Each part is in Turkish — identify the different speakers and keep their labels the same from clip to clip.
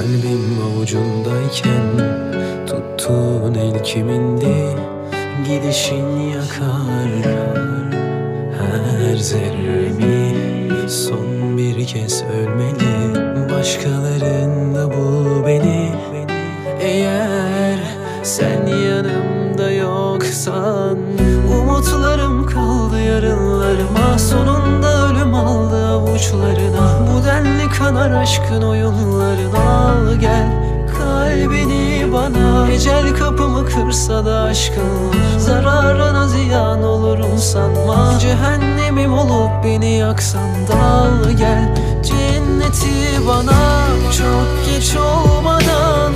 Speaker 1: elimdeyken Tuttuğun el kimindi? Gidişin yakar Her zerremi. Son bir kez ölmeli Başkalarında bu beni. Eğer sen yanımda yoksan kanar aşkın oyunlarına. Al gel kalbini bana. Ecel kapımı kırsa da aşkın. Zararına ziyan olurum sanma. Cehennemim olup beni yaksan da. Al gel cenneti bana. Çok geç olmadan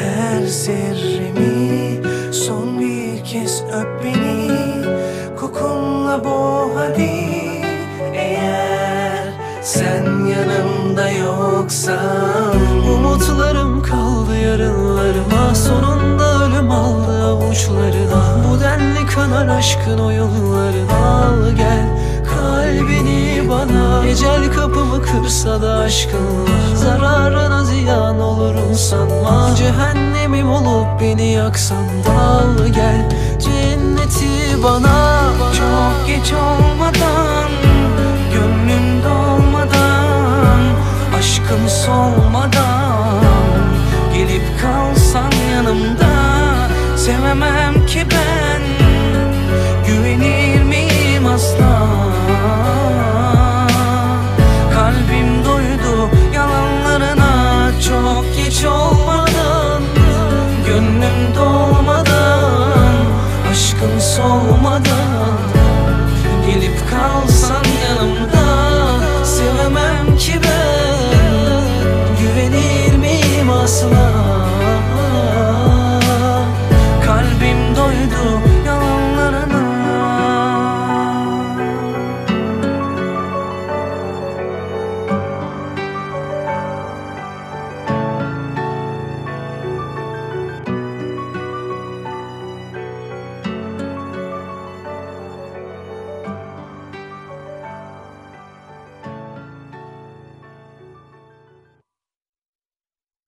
Speaker 2: Her zerremi Son bir kez öp beni Kokunla boğ hadi. Eğer sen yanımda yoksan
Speaker 1: Umutlarım kaldı yarınlarıma. Sonunda ölüm aldı avuçlarına. Bu denli kanar aşkın oyunlarına. Al gel kalbini bana. Ecel kapımı kırsa da aşkın Zararına ziyan olurum sanma. Cehennemim olup beni yaksan Al gel. Cenneti bana
Speaker 2: Çok geç olmadan Gönlüm dolmadan Aşkım solmadan Gelip kalsan yanımda. Sevemem ki ben Güvenir miyim asla Kalbim